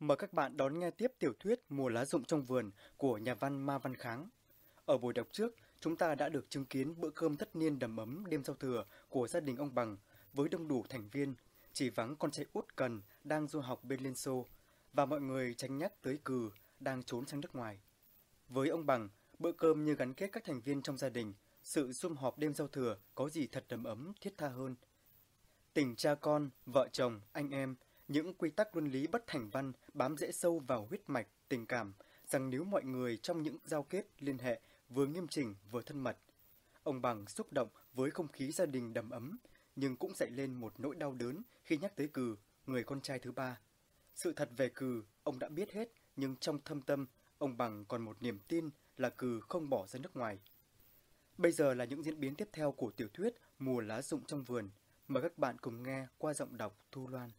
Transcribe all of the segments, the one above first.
Mời các bạn đón nghe tiếp tiểu thuyết Mùa lá rụng trong vườn của nhà văn Ma Văn Kháng. Ở buổi đọc trước, chúng ta đã được chứng kiến bữa cơm tất niên đầm ấm đêm giao thừa của gia đình ông Bằng với đông đủ thành viên, chỉ vắng con trai út Cần đang du học bên Liên Xô và mọi người tránh nhắc tới Cừ đang trốn sang nước ngoài. Với ông Bằng, bữa cơm như gắn kết các thành viên trong gia đình, sự sum họp đêm giao thừa có gì thật đầm ấm, thiết tha hơn. Tình cha con, vợ chồng, anh em, những quy tắc luân lý bất thành văn bám rễ sâu vào huyết mạch, tình cảm, rằng nếu mọi người trong những giao kết liên hệ vừa nghiêm chỉnh vừa thân mật. Ông Bằng xúc động với không khí gia đình đầm ấm, nhưng cũng dậy lên một nỗi đau đớn khi nhắc tới Cừ, người con trai thứ ba. Sự thật về Cừ, ông đã biết hết, nhưng trong thâm tâm, ông Bằng còn một niềm tin là Cừ không bỏ ra nước ngoài. Bây giờ là những diễn biến tiếp theo của tiểu thuyết Mùa lá rụng trong vườn. Mời các bạn cùng nghe qua giọng đọc Thu Loan.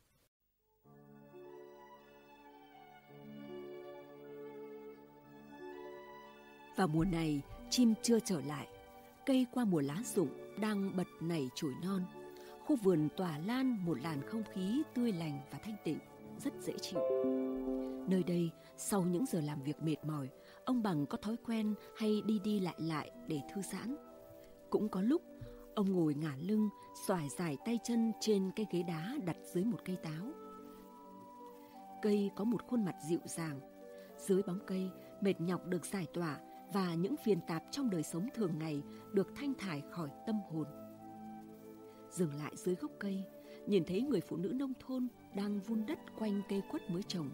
Vào mùa này, chim chưa trở lại. Cây qua mùa lá rụng đang bật nảy chồi non. Khu vườn tỏa lan một làn không khí tươi lành và thanh tịnh, rất dễ chịu. Nơi đây, sau những giờ làm việc mệt mỏi, ông Bằng có thói quen hay đi đi lại lại để thư giãn. Cũng có lúc, ông ngồi ngả lưng, xoài dài tay chân trên cái ghế đá đặt dưới một cây táo. Cây có một khuôn mặt dịu dàng. Dưới bóng cây, mệt nhọc được giải tỏa và những phiền tạp trong đời sống thường ngày được thanh thải khỏi tâm hồn. Dừng lại dưới gốc cây, nhìn thấy người phụ nữ nông thôn đang vun đất quanh cây quất mới trồng.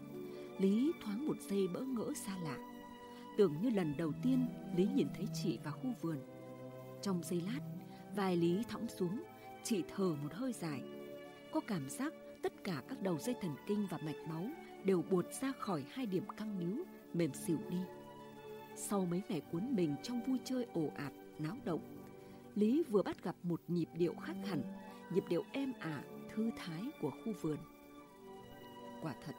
Lý thoáng một giây bỡ ngỡ xa lạ. Tưởng như lần đầu tiên Lý nhìn thấy chị vào khu vườn. Trong giây lát, vai Lý thõng xuống, chị thở một hơi dài. Có cảm giác tất cả các đầu dây thần kinh và mạch máu đều buột ra khỏi hai điểm căng níu, mềm xỉu đi. Sau mấy ngày cuốn mình trong vui chơi ồ ạt, náo động, Lý vừa bắt gặp một nhịp điệu khác hẳn, nhịp điệu êm ả, thư thái của khu vườn. Quả thật,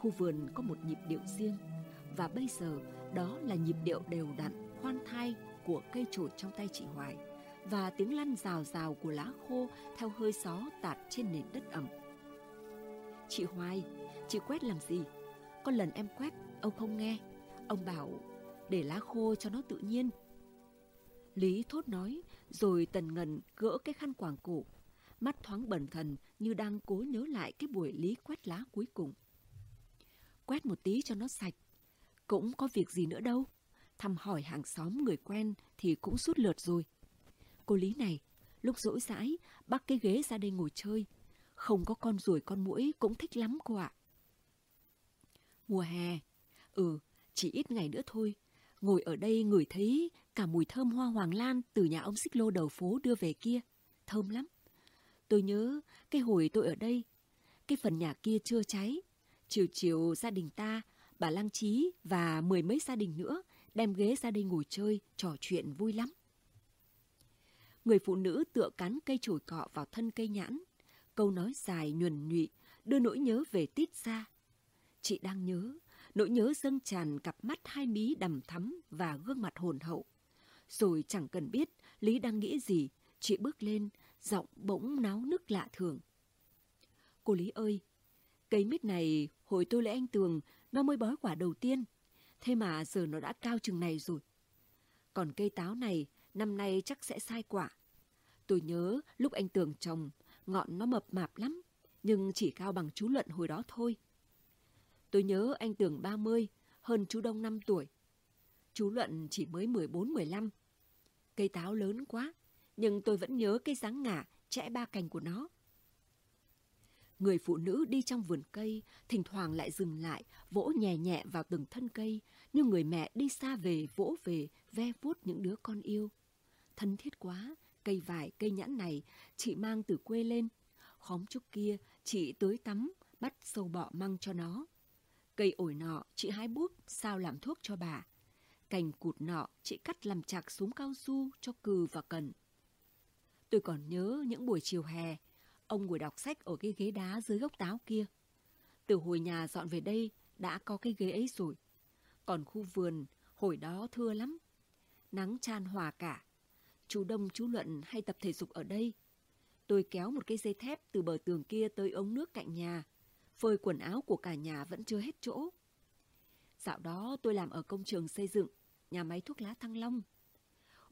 khu vườn có một nhịp điệu riêng, và bây giờ đó là nhịp điệu đều đặn, khoan thai của cây trổi trong tay chị Hoài và tiếng lăn rào rào của lá khô theo hơi gió tạt trên nền đất ẩm. Chị Hoài, chị quét làm gì? Có lần em quét, ông không nghe. Ông bảo để lá khô cho nó tự nhiên. Lý thốt nói, rồi tần ngần gỡ cái khăn quàng cổ, mắt thoáng bẩn thần như đang cố nhớ lại cái buổi Lý quét lá cuối cùng. Quét một tí cho nó sạch, cũng có việc gì nữa đâu. Thăm hỏi hàng xóm người quen thì cũng suốt lượt rồi. Cô Lý này, lúc rỗi rãi, bắt cái ghế ra đây ngồi chơi. Không có con ruồi con muỗi cũng thích lắm cô ạ. Mùa hè, ừ, chỉ ít ngày nữa thôi, Ngồi ở đây ngửi thấy cả mùi thơm hoa hoàng lan từ nhà ông xích lô đầu phố đưa về kia. Thơm lắm. Tôi nhớ cái hồi tôi ở đây, cái phần nhà kia chưa cháy. Chiều chiều gia đình ta, bà Lăng Trí và mười mấy gia đình nữa đem ghế ra đây ngồi chơi, trò chuyện vui lắm. Người phụ nữ tựa cắn cây chổi cọ vào thân cây nhãn. Câu nói dài nhuần nhụy đưa nỗi nhớ về tít ra. Chị đang nhớ, Nỗi nhớ dâng tràn cặp mắt hai mí đầm thắm và gương mặt hồn hậu. Rồi chẳng cần biết Lý đang nghĩ gì, chị bước lên, giọng bỗng náo nức lạ thường. Cô Lý ơi, cây mít này hồi tôi lấy anh Tường, nó mới bói quả đầu tiên. Thế mà giờ nó đã cao chừng này rồi. Còn cây táo này năm nay chắc sẽ sai quả. Tôi nhớ lúc anh Tường trồng, ngọn nó mập mạp lắm, nhưng chỉ cao bằng chú Luận hồi đó thôi. Tôi nhớ anh Tường 30, hơn chú Đông 5 tuổi. Chú Luận chỉ mới 14-15. Cây táo lớn quá, nhưng tôi vẫn nhớ cái dáng ngả, chẽ ba cành của nó. Người phụ nữ đi trong vườn cây, thỉnh thoảng lại dừng lại, vỗ nhẹ nhẹ vào từng thân cây, như người mẹ đi xa về vỗ về, ve vuốt những đứa con yêu. Thân thiết quá, cây vải, cây nhãn này, chị mang từ quê lên. Khóm trúc kia, chị tưới tắm, bắt sâu bọ măng cho nó. Cây ổi nọ chị hái búp sao làm thuốc cho bà. Cành cụt nọ chị cắt làm chạc súng cao su cho cừ và cần. Tôi còn nhớ những buổi chiều hè, ông ngồi đọc sách ở cái ghế đá dưới gốc táo kia. Từ hồi nhà dọn về đây đã có cái ghế ấy rồi. Còn khu vườn hồi đó thưa lắm. Nắng chan hòa cả. Chú Đông chú Luận hay tập thể dục ở đây. Tôi kéo một cái dây thép từ bờ tường kia tới ống nước cạnh nhà phơi quần áo của cả nhà vẫn chưa hết chỗ. Dạo đó tôi làm ở công trường xây dựng, nhà máy thuốc lá Thăng Long.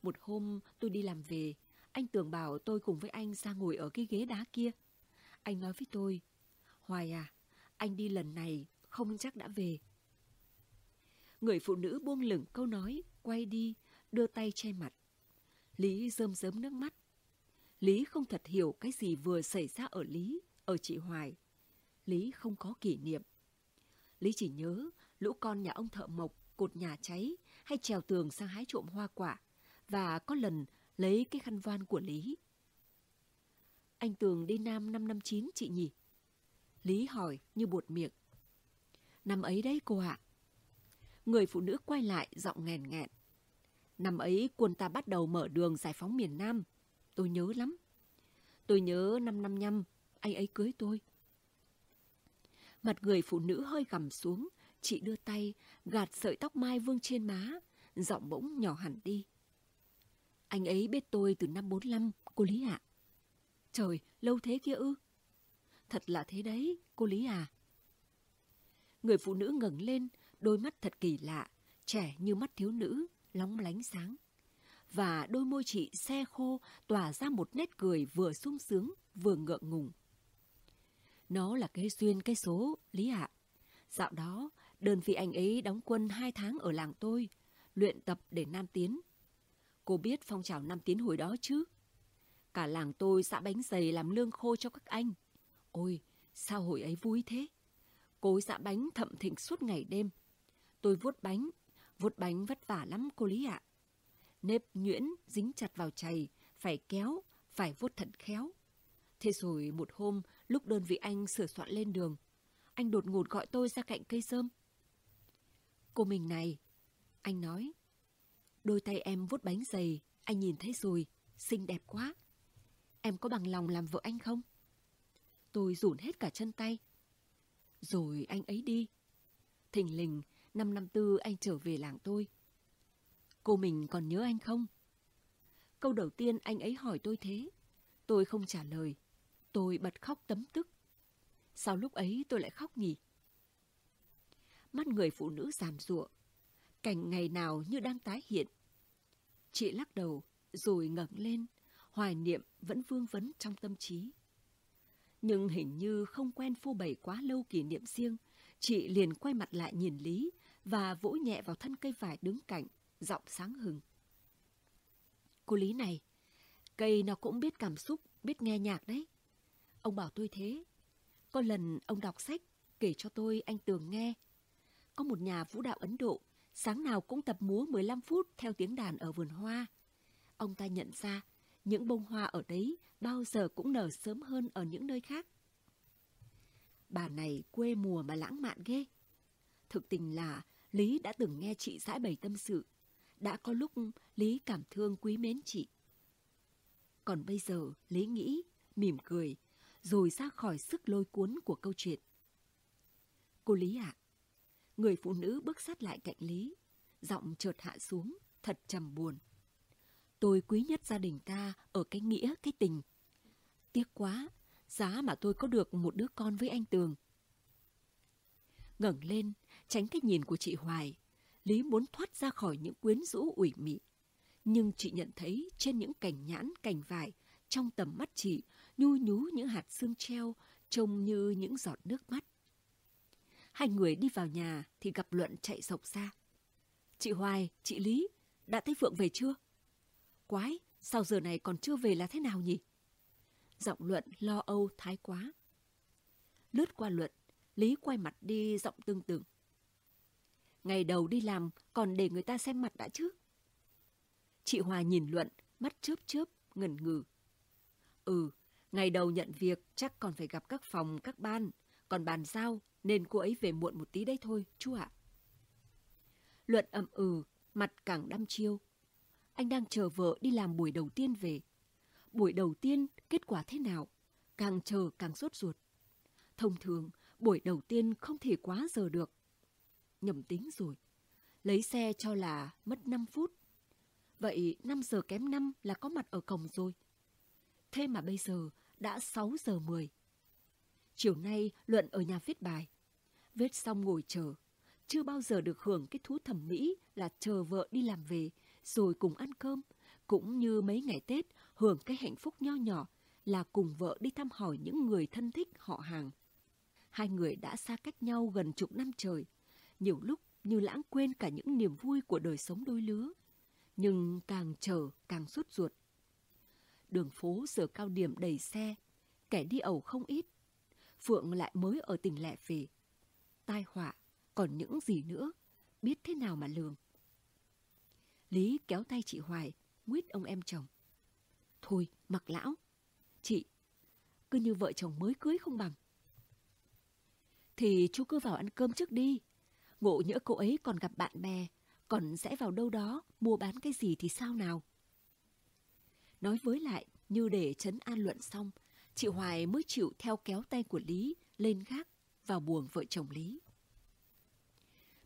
Một hôm tôi đi làm về, anh tưởng bảo tôi cùng với anh ra ngồi ở cái ghế đá kia. Anh nói với tôi, Hoài à, anh đi lần này không chắc đã về. Người phụ nữ buông lửng câu nói, quay đi, đưa tay che mặt. Lý rơm rớm nước mắt. Lý không thật hiểu cái gì vừa xảy ra ở Lý, ở chị Hoài. Lý không có kỷ niệm. Lý chỉ nhớ lũ con nhà ông thợ mộc cột nhà cháy hay trèo tường sang hái trộm hoa quả và có lần lấy cái khăn voan của Lý. Anh Tường đi Nam năm năm chín chị nhỉ? Lý hỏi như buột miệng. Năm ấy đấy cô ạ. Người phụ nữ quay lại giọng nghèn nghẹn. Năm ấy quân ta bắt đầu mở đường giải phóng miền Nam. Tôi nhớ lắm. Tôi nhớ năm năm nhăm, anh ấy cưới tôi. Mặt người phụ nữ hơi gằm xuống, chị đưa tay, gạt sợi tóc mai vương trên má, giọng bỗng nhỏ hẳn đi. Anh ấy biết tôi từ năm 45, cô Lý ạ. Trời, lâu thế kia ư? Thật là thế đấy, cô Lý à. Người phụ nữ ngẩng lên, đôi mắt thật kỳ lạ, trẻ như mắt thiếu nữ, lóng lánh sáng. Và đôi môi chị xe khô tỏa ra một nét cười vừa sung sướng, vừa ngượng ngùng. Nó là cái duyên cái số, Lý ạ. Dạo đó, đơn vị anh ấy đóng quân hai tháng ở làng tôi, luyện tập để Nam Tiến. Cô biết phong trào Nam Tiến hồi đó chứ? Cả làng tôi xã bánh dày làm lương khô cho các anh. Ôi, sao hồi ấy vui thế? Cô xã bánh thậm thịnh suốt ngày đêm. Tôi vuốt bánh, vuốt bánh vất vả lắm cô Lý ạ. Nếp nhuyễn dính chặt vào chày, phải kéo, phải vuốt thật khéo. Thế rồi một hôm, lúc đơn vị anh sửa soạn lên đường, anh đột ngột gọi tôi ra cạnh cây sơm. Cô mình này, anh nói, đôi tay em vuốt bánh dày, anh nhìn thấy rồi, xinh đẹp quá. Em có bằng lòng làm vợ anh không? Tôi rủn hết cả chân tay. Rồi anh ấy đi. Thình lình, năm năm tư anh trở về làng tôi. Cô mình còn nhớ anh không? Câu đầu tiên anh ấy hỏi tôi thế. Tôi không trả lời. Tôi bật khóc tấm tức. Sao lúc ấy tôi lại khóc nhỉ? Mắt người phụ nữ giàn giụa. Cảnh ngày nào như đang tái hiện. Chị lắc đầu, rồi ngẩng lên. Hoài niệm vẫn vương vấn trong tâm trí. Nhưng hình như không quen phô bày quá lâu kỷ niệm riêng, chị liền quay mặt lại nhìn Lý và vỗ nhẹ vào thân cây vải đứng cạnh, giọng sáng hừng. Cô Lý này, cây nó cũng biết cảm xúc, biết nghe nhạc đấy. Ông bảo tôi thế. Có lần ông đọc sách, kể cho tôi anh Tường nghe. Có một nhà vũ đạo Ấn Độ, sáng nào cũng tập múa 15 phút theo tiếng đàn ở vườn hoa. Ông ta nhận ra những bông hoa ở đấy bao giờ cũng nở sớm hơn ở những nơi khác. Bà này quê mùa mà lãng mạn ghê. Thực tình là Lý đã từng nghe chị giải bày tâm sự. Đã có lúc Lý cảm thương quý mến chị. Còn bây giờ Lý nghĩ, mỉm cười, rồi ra khỏi sức lôi cuốn của câu chuyện. Cô Lý ạ, người phụ nữ bước sát lại cạnh Lý, giọng chợt hạ xuống, thật trầm buồn. Tôi quý nhất gia đình ta ở cái nghĩa, cái tình. Tiếc quá, giá mà tôi có được một đứa con với anh Tường. ngẩng lên, tránh cái nhìn của chị Hoài, Lý muốn thoát ra khỏi những quyến rũ ủy mị. Nhưng chị nhận thấy trên những cành nhãn, cành vải, trong tầm mắt chị, nhu nhú những hạt xương treo, trông như những giọt nước mắt. Hai người đi vào nhà thì gặp Luận chạy sộc ra. Chị Hoài, chị Lý, đã thấy Phượng về chưa? Quái, sao giờ này còn chưa về là thế nào nhỉ? Giọng Luận lo âu thái quá. Lướt qua Luận, Lý quay mặt đi giọng tương tự. Ngày đầu đi làm còn để người ta xem mặt đã chứ. Chị Hòa nhìn Luận, mắt chớp chớp, ngẩn ngừ. Ừ, ngày đầu nhận việc chắc còn phải gặp các phòng, các ban. Còn bàn giao nên cô ấy về muộn một tí đấy thôi, chú ạ. Luận ậm ừ, mặt càng đăm chiêu anh đang chờ vợ đi làm buổi đầu tiên về. Buổi đầu tiên kết quả thế nào? Càng chờ càng sốt ruột. Thông thường, buổi đầu tiên không thể quá giờ được. Nhầm tính rồi. Lấy xe cho là mất 5 phút. Vậy 5 giờ kém 5 là có mặt ở cổng rồi. Thế mà bây giờ đã 6 giờ 10. Chiều nay Luận ở nhà viết bài. Viết xong ngồi chờ. Chưa bao giờ được hưởng cái thú thẩm mỹ là chờ vợ đi làm về, rồi cùng ăn cơm. Cũng như mấy ngày Tết hưởng cái hạnh phúc nho nhỏ là cùng vợ đi thăm hỏi những người thân thích họ hàng. Hai người đã xa cách nhau gần chục năm trời. Nhiều lúc như lãng quên cả những niềm vui của đời sống đôi lứa. Nhưng càng chờ càng sốt ruột. Đường phố giờ cao điểm đầy xe, kẻ đi ẩu không ít. Phượng lại mới ở tỉnh lẻ về. Tai họa, còn những gì nữa, biết thế nào mà lường. Lý kéo tay chị Hoài, nguyết ông em chồng. Thôi, mặc lão. Chị, cứ như vợ chồng mới cưới không bằng. Thì chú cứ vào ăn cơm trước đi. Ngộ nhỡ cô ấy còn gặp bạn bè, còn sẽ vào đâu đó mua bán cái gì thì sao nào? Nói với lại, như để chấn an luận xong, chị Hoài mới chịu theo kéo tay của Lý lên gác vào buồng vợ chồng Lý.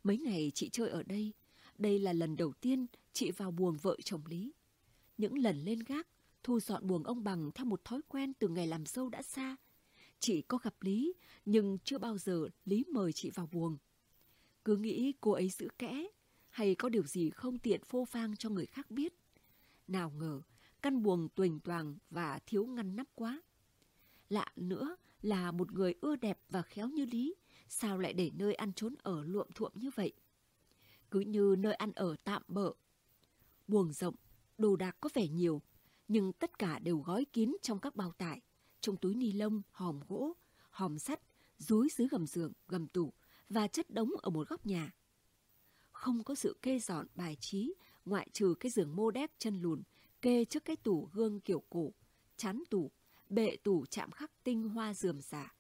Mấy ngày chị chơi ở đây, đây là lần đầu tiên chị vào buồng vợ chồng Lý. Những lần lên gác, thu dọn buồng ông bằng theo một thói quen từ ngày làm dâu đã xa. Chị có gặp Lý, nhưng chưa bao giờ Lý mời chị vào buồng. Cứ nghĩ cô ấy giữ kẽ, hay có điều gì không tiện phô phang cho người khác biết. Nào ngờ, căn buồng tuềnh toàng và thiếu ngăn nắp quá. Lạ nữa là một người ưa đẹp và khéo như Lý, sao lại để nơi ăn trốn ở luộm thuộm như vậy? Cứ như nơi ăn ở tạm bợ. Buồng rộng, đồ đạc có vẻ nhiều, nhưng tất cả đều gói kín trong các bao tải, trong túi ni lông, hòm gỗ, hòm sắt, rúi dưới gầm giường, gầm tủ và chất đống ở một góc nhà. Không có sự kê dọn bài trí, ngoại trừ cái giường mô đét chân lùn, kê trước cái tủ gương kiểu cổ, chán tủ, bệ tủ chạm khắc tinh hoa dườm giả.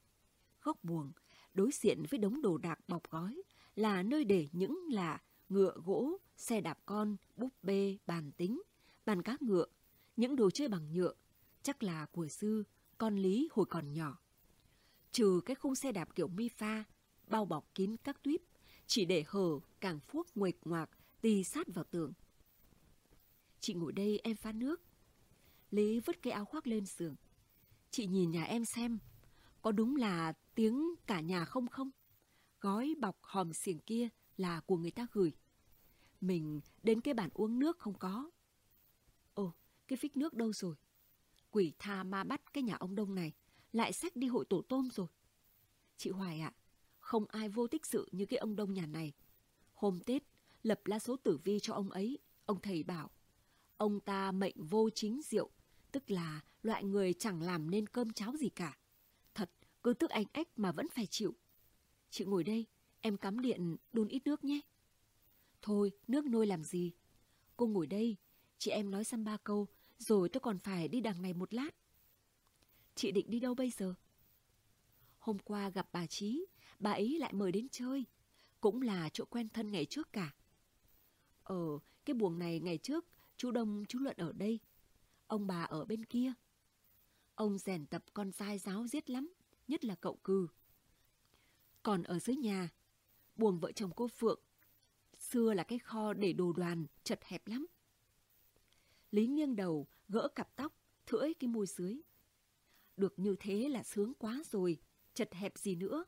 Góc buồng, đối diện với đống đồ đạc bọc gói, là nơi để những là ngựa gỗ, xe đạp con, búp bê, bàn tính, bàn cá ngựa, những đồ chơi bằng nhựa, chắc là của sư, con Lý hồi còn nhỏ. Trừ cái khung xe đạp kiểu mi pha, bao bọc kín các tuyếp, chỉ để hở càng phuốc nguệch ngoạc, tì sát vào tường. Chị ngồi đây em pha nước. Lý vứt cái áo khoác lên giường. Chị nhìn nhà em xem, có đúng là tiếng cả nhà không không? Gói bọc hòm xiềng kia là của người ta gửi. Mình đến cái bàn uống nước không có. Ồ, cái phích nước đâu rồi? Quỷ tha ma bắt cái nhà ông Đông này, lại xách đi hội tổ tôm rồi. Chị Hoài ạ, không ai vô tích sự như cái ông Đông nhà này. Hôm Tết, lập lá số tử vi cho ông ấy, ông thầy bảo. Ông ta mệnh vô chính diệu, tức là loại người chẳng làm nên cơm cháo gì cả. Thật, cứ tức anh ếch mà vẫn phải chịu. Chị ngồi đây, em cắm điện đun ít nước nhé. Thôi, nước nôi làm gì? Cô ngồi đây, chị em nói xăm ba câu, rồi tôi còn phải đi đằng này một lát. Chị định đi đâu bây giờ? Hôm qua gặp bà Trí, bà ấy lại mời đến chơi. Cũng là chỗ quen thân ngày trước cả. Ờ, cái buồng này ngày trước, chú Đông chú Luận ở đây. Ông bà ở bên kia. Ông rèn tập con trai giáo giết lắm, nhất là cậu cừ. Còn ở dưới nhà, buồng vợ chồng cô Phượng, xưa là cái kho để đồ đoàn, chật hẹp lắm. Lý nghiêng đầu, gỡ cặp tóc, thưỡi cái môi dưới. Được như thế là sướng quá rồi, chật hẹp gì nữa.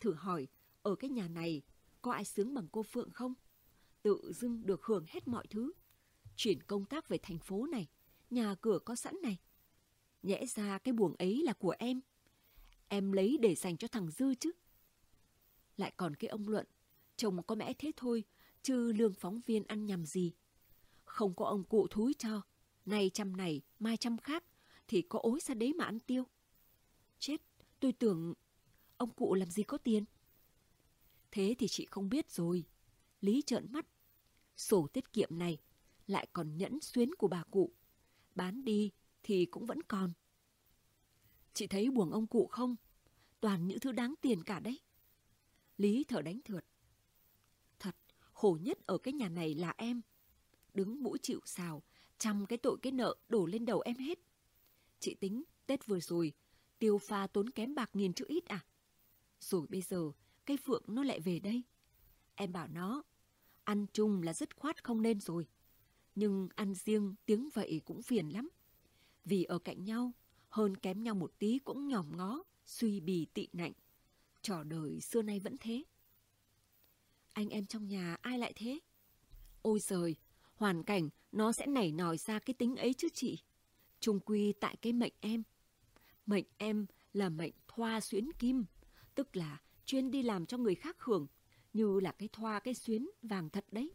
Thử hỏi, ở cái nhà này, có ai sướng bằng cô Phượng không? Tự dưng được hưởng hết mọi thứ. Chuyển công tác về thành phố này, nhà cửa có sẵn này. Nhẽ ra cái buồng ấy là của em. Em lấy để dành cho thằng Dư chứ. Lại còn cái ông Luận, chồng có mẽ thế thôi, chứ lương phóng viên ăn nhầm gì. Không có ông cụ thúi cho, nay trăm này, mai trăm khác, thì có ối ra đấy mà ăn tiêu. Chết, tôi tưởng ông cụ làm gì có tiền. Thế thì chị không biết rồi. Lý trợn mắt. Sổ tiết kiệm này lại còn nhẫn xuyến của bà cụ. Bán đi thì cũng vẫn còn. Chị thấy buồng ông cụ không? Toàn những thứ đáng tiền cả đấy. Lý thở đánh thượt. Thật, khổ nhất ở cái nhà này là em. Đứng mũi chịu xào, trăm cái tội cái nợ đổ lên đầu em hết. Chị tính, Tết vừa rồi, tiêu pha tốn kém bạc nghìn chữ ít à? Rồi bây giờ, cây phượng nó lại về đây. Em bảo nó, ăn chung là dứt khoát không nên rồi. Nhưng ăn riêng tiếng vậy cũng phiền lắm. Vì ở cạnh nhau, hơn kém nhau một tí cũng nhòm ngó, suy bì tị nạnh. Trò đời xưa nay vẫn thế. Anh em trong nhà ai lại thế? Ôi giời, hoàn cảnh nó sẽ nảy nòi ra cái tính ấy chứ chị. Trung quy tại cái mệnh em. Mệnh em là mệnh thoa xuyến kim, tức là chuyên đi làm cho người khác hưởng, như là cái thoa cái xuyến vàng thật đấy,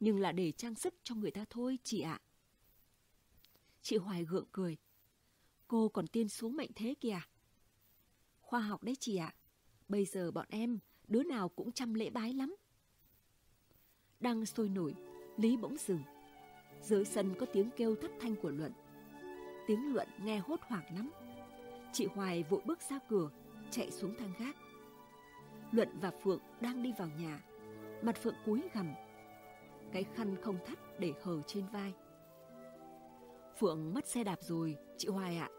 nhưng là để trang sức cho người ta thôi chị ạ. Chị Hoài gượng cười. Cô còn tiên xuống mệnh thế kìa. Khoa học đấy chị ạ. Bây giờ bọn em, đứa nào cũng chăm lễ bái lắm. Đang sôi nổi, Lý bỗng dừng. Dưới sân có tiếng kêu thất thanh của Luận. Tiếng Luận nghe hốt hoảng lắm. Chị Hoài vội bước ra cửa, chạy xuống thang gác. Luận và Phượng đang đi vào nhà. Mặt Phượng cúi gằm. Cái khăn không thắt để hờ trên vai. Phượng mất xe đạp rồi, chị Hoài ạ.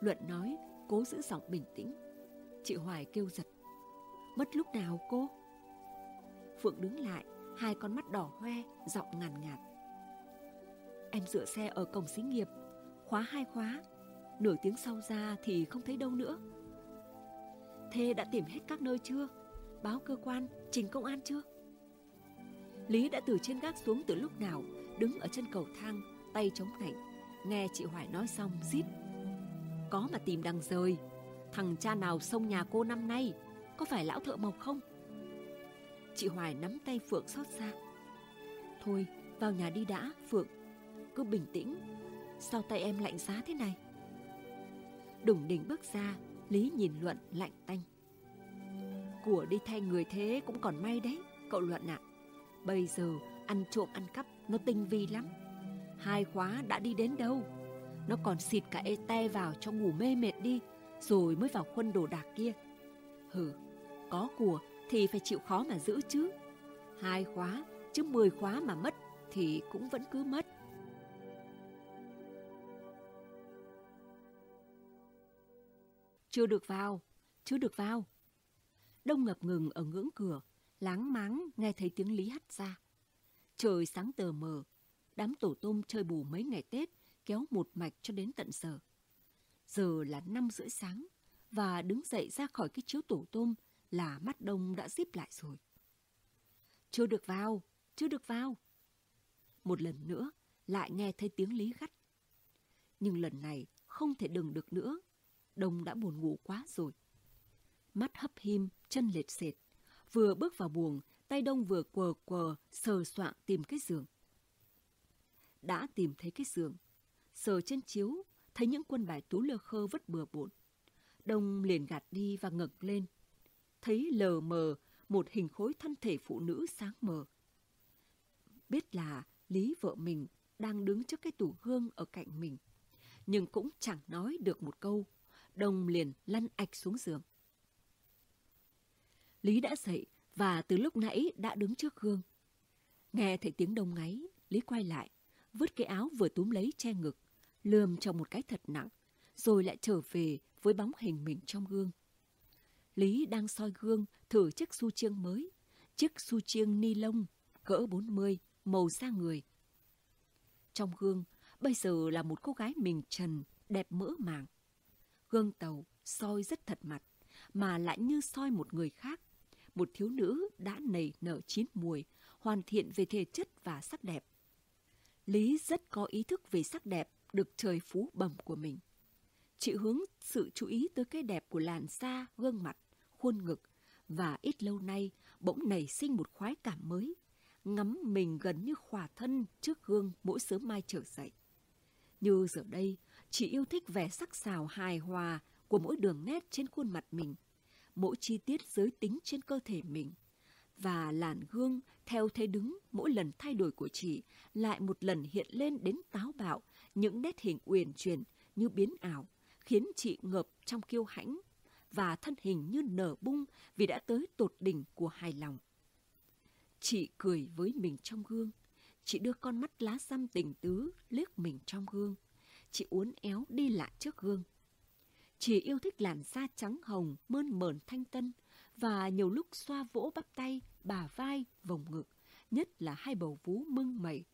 Luận nói, cố giữ giọng bình tĩnh. Chị Hoài kêu giật. Mất lúc nào cô? Phượng đứng lại, hai con mắt đỏ hoe, giọng ngàn ngạt. Em dựa xe ở cổng xí nghiệp, khóa hai khóa. Nửa tiếng sau ra thì không thấy đâu nữa. Thế đã tìm hết các nơi chưa? Báo cơ quan, trình công an chưa? Lý đã từ trên gác xuống từ lúc nào, đứng ở chân cầu thang, tay chống nạnh. Nghe chị Hoài nói xong, rít. Có mà tìm đằng rời. Thằng cha nào xông nhà cô năm nay, có phải lão thợ mộc không? Chị Hoài nắm tay Phượng xót xa. Thôi, vào nhà đi đã, Phượng. Cứ bình tĩnh. Sao tay em lạnh giá thế này? Đùng đỉnh bước ra, Lý nhìn Luận lạnh tanh. Của đi thay người thế cũng còn may đấy, cậu Luận ạ. Bây giờ ăn trộm ăn cắp nó tinh vi lắm. Hai khóa đã đi đến đâu? Nó còn xịt cả ê te vào cho ngủ mê mệt đi, rồi mới vào khuân đồ đạc kia. Hừ, có của thì phải chịu khó mà giữ chứ. Hai khóa, chứ mười khóa mà mất thì cũng vẫn cứ mất. Chưa được vào, chưa được vào. Đông ngập ngừng ở ngưỡng cửa, láng máng nghe thấy tiếng Lý hắt ra. Trời sáng tờ mờ, đám tổ tôm chơi bù mấy ngày Tết kéo một mạch cho đến tận giờ. Giờ là năm rưỡi sáng và đứng dậy ra khỏi cái chiếu tổ tôm là mắt đông đã díp lại rồi. Chưa được vào, chưa được vào. Một lần nữa lại nghe thấy tiếng Lý gắt. Nhưng lần này không thể đừng được nữa. Đông đã buồn ngủ quá rồi. Mắt hấp him, chân lệt sệt. Vừa bước vào buồng, tay Đông vừa quờ quờ, sờ soạng tìm cái giường. Đã tìm thấy cái giường. Sờ trên chiếu, thấy những quân bài tú lơ khơ vất bừa bộn. Đông liền gạt đi và ngẩng lên. Thấy lờ mờ một hình khối thân thể phụ nữ sáng mờ. Biết là Lý vợ mình đang đứng trước cái tủ hương ở cạnh mình. Nhưng cũng chẳng nói được một câu. Đông liền lăn ạch xuống giường. Lý đã dậy và từ lúc nãy đã đứng trước gương. Nghe thấy tiếng đông ngáy, Lý quay lại, vứt cái áo vừa túm lấy che ngực, lườm cho một cái thật nặng, rồi lại trở về với bóng hình mình trong gương. Lý đang soi gương thử chiếc su chiêng mới, chiếc su chiêng ni lông cỡ 40, màu da người. Trong gương, bây giờ là một cô gái mình trần, đẹp mỡ màng. Gương tàu soi rất thật mặt, mà lại như soi một người khác. Một thiếu nữ đã nảy nở chín mùi, hoàn thiện về thể chất và sắc đẹp. Lý rất có ý thức về sắc đẹp được trời phú bẩm của mình. Chị hướng sự chú ý tới cái đẹp của làn da, gương mặt, khuôn ngực và ít lâu nay bỗng nảy sinh một khoái cảm mới, ngắm mình gần như khỏa thân trước gương mỗi sớm mai trở dậy. Như giờ đây, chị yêu thích vẻ sắc sảo hài hòa của mỗi đường nét trên khuôn mặt mình, mỗi chi tiết giới tính trên cơ thể mình. Và làn gương theo thế đứng mỗi lần thay đổi của chị lại một lần hiện lên đến táo bạo những nét hình uyển chuyển như biến ảo, khiến chị ngợp trong kiêu hãnh và thân hình như nở bung vì đã tới tột đỉnh của hài lòng. Chị cười với mình trong gương. Chị đưa con mắt lá xăm tình tứ liếc mình trong gương. Chị uốn éo đi lại trước gương. Chị yêu thích làn da trắng hồng, mơn mởn thanh tân và nhiều lúc xoa vỗ bắp tay, bà vai, vòng ngực, nhất là hai bầu vú mưng mẩy,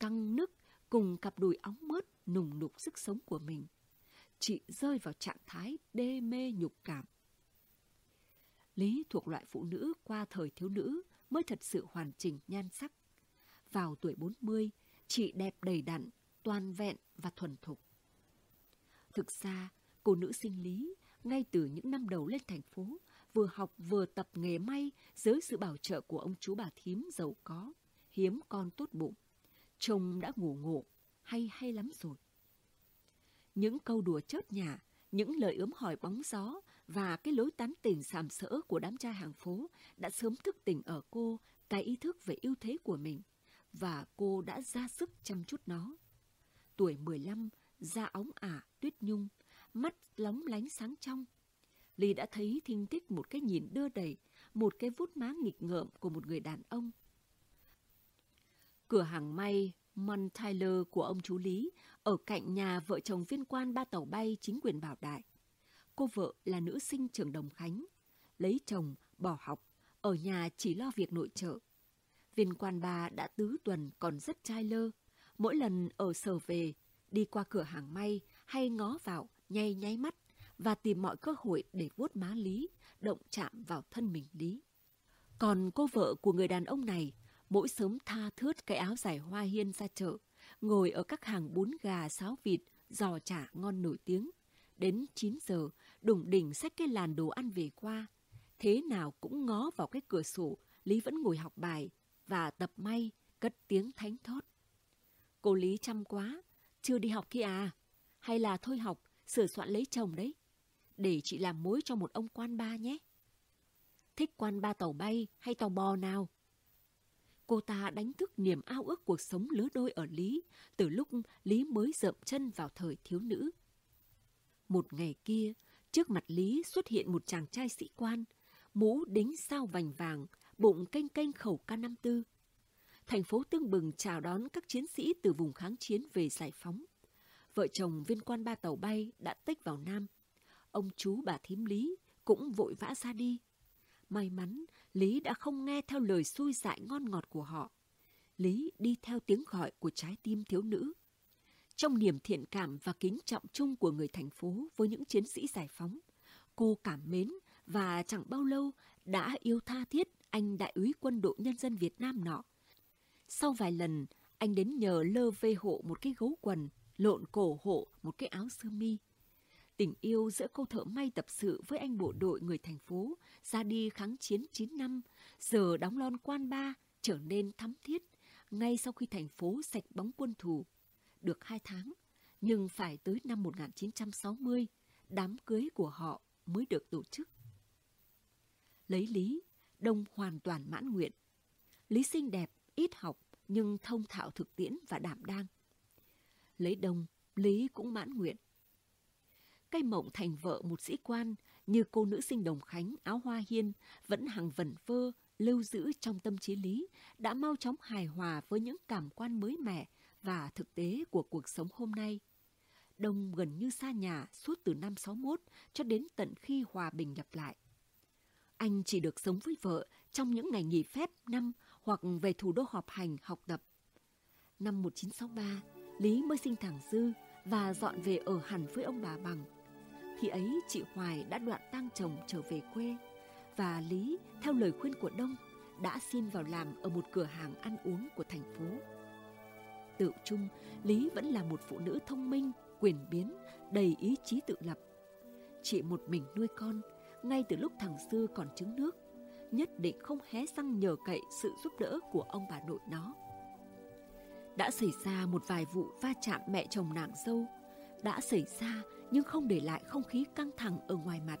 căng nức cùng cặp đùi óng mớt nùng nục sức sống của mình. chị rơi vào trạng thái đê mê nhục cảm. Lý thuộc loại phụ nữ qua thời thiếu nữ mới thật sự hoàn chỉnh nhan sắc. Vào tuổi 40, chị đẹp đầy đặn, toàn vẹn và thuần thục. Thực ra, cô nữ sinh Lý, ngay từ những năm đầu lên thành phố, vừa học vừa tập nghề may dưới sự bảo trợ của ông chú bà thím giàu có, hiếm con tốt bụng. Chồng đã ngủ ngộ, hay hay lắm rồi. Những câu đùa chớt nhả, những lời ướm hỏi bóng gió và cái lối tán tỉnh sàm sỡ của đám trai hàng phố đã sớm thức tỉnh ở cô cái ý thức về ưu thế của mình và cô đã ra sức chăm chút nó. Tuổi 15, da óng ả, tuyết nhung, mắt lóng lánh sáng trong. Ly đã thấy thinh tích một cái nhìn đưa đẩy, một cái vút má nghịch ngợm của một người đàn ông. Cửa hàng may Mon Tyler của ông chú Lý ở cạnh nhà vợ chồng viên quan ba tàu bay chính quyền bảo đại. Cô vợ là nữ sinh trường Đồng Khánh, lấy chồng, bỏ học, ở nhà chỉ lo việc nội trợ. Viên quan bà đã tứ tuần còn rất trai lơ, mỗi lần ở sở về, đi qua cửa hàng may hay ngó vào, nhay nháy mắt và tìm mọi cơ hội để vuốt má Lý, động chạm vào thân mình Lý. Còn cô vợ của người đàn ông này, mỗi sớm tha thướt cái áo dài hoa hiên ra chợ, ngồi ở các hàng bún gà sáo vịt, giò chả ngon nổi tiếng. Đến 9 giờ, đủng đỉnh xách cái làn đồ ăn về qua. Thế nào cũng ngó vào cái cửa sổ, Lý vẫn ngồi học bài và tập may, cất tiếng thánh thót. Cô Lý chăm quá, chưa đi học kia à? Hay là thôi học, sửa soạn lấy chồng đấy? Để chị làm mối cho một ông quan ba nhé. Thích quan ba tàu bay hay tàu bò nào? Cô ta đánh thức niềm ao ước cuộc sống lứa đôi ở Lý, từ lúc Lý mới dậm chân vào thời thiếu nữ. Một ngày kia, trước mặt Lý xuất hiện một chàng trai sĩ quan, mũ đính sao vành vàng, bụng canh canh khẩu K54. Thành phố tương bừng chào đón các chiến sĩ từ vùng kháng chiến về giải phóng. Vợ chồng viên quan ba tàu bay đã tích vào Nam. Ông chú bà thím Lý cũng vội vã ra đi. May mắn, Lý đã không nghe theo lời xui dại ngon ngọt của họ. Lý đi theo tiếng gọi của trái tim thiếu nữ. Trong niềm thiện cảm và kính trọng chung của người thành phố với những chiến sĩ giải phóng, cô cảm mến và chẳng bao lâu đã yêu tha thiết anh đại úy quân đội nhân dân Việt Nam nọ. Sau vài lần, anh đến nhờ lơ vê hộ một cái gấu quần, lộn cổ hộ một cái áo sơ mi. Tình yêu giữa cô thợ may tập sự với anh bộ đội người thành phố ra đi kháng chiến 9 năm, giờ đóng lon quan ba trở nên thắm thiết ngay sau khi thành phố sạch bóng quân thù. Được hai tháng, nhưng phải tới năm 1960, đám cưới của họ mới được tổ chức. Lấy Lý, Đông hoàn toàn mãn nguyện. Lý xinh đẹp, ít học, nhưng thông thạo thực tiễn và đảm đang. Lấy Đông, Lý cũng mãn nguyện. Cây mộng thành vợ một sĩ quan như cô nữ sinh Đồng Khánh áo hoa hiên vẫn hằng vẩn vơ, lưu giữ trong tâm trí Lý đã mau chóng hài hòa với những cảm quan mới mẻ và thực tế của cuộc sống hôm nay. Đông gần như xa nhà suốt từ năm 61 cho đến tận khi hòa bình nhập lại. Anh chỉ được sống với vợ trong những ngày nghỉ phép năm hoặc về thủ đô họp hành học tập. Năm 1963, Lý mới sinh thằng Dư và dọn về ở hẳn với ông bà Bằng. Khi ấy chị Hoài đã đoạn tang chồng trở về quê và Lý, theo lời khuyên của Đông, đã xin vào làm ở một cửa hàng ăn uống của thành phố. Tự chung, Lý vẫn là một phụ nữ thông minh, quyền biến, đầy ý chí tự lập. Chị một mình nuôi con, ngay từ lúc thằng Sư còn trứng nước, nhất định không hé răng nhờ cậy sự giúp đỡ của ông bà nội nó. Đã xảy ra một vài vụ va chạm mẹ chồng nàng dâu, đã xảy ra nhưng không để lại không khí căng thẳng ở ngoài mặt.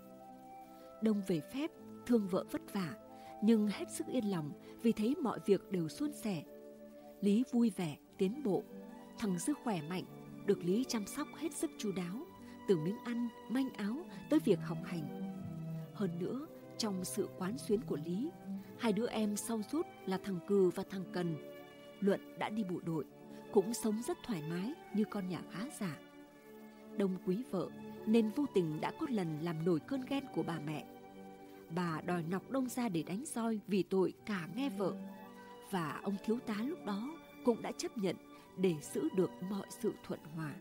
Đông về phép, thương vợ vất vả, nhưng hết sức yên lòng vì thấy mọi việc đều suôn sẻ. Lý vui vẻ, tiến bộ, thằng Dư khỏe mạnh, được Lý chăm sóc hết sức chu đáo, từ miếng ăn, manh áo tới việc học hành. Hơn nữa, trong sự quán xuyến của Lý, hai đứa em sau rút là thằng Cừ và thằng Cần. Luận đã đi bộ đội, cũng sống rất thoải mái như con nhà khá giả. Đông quý vợ nên vô tình đã có lần làm nổi cơn ghen của bà mẹ. Bà đòi nọc đông ra để đánh roi vì tội cả nghe vợ. Và ông thiếu tá lúc đó cũng đã chấp nhận để giữ được mọi sự thuận hòa.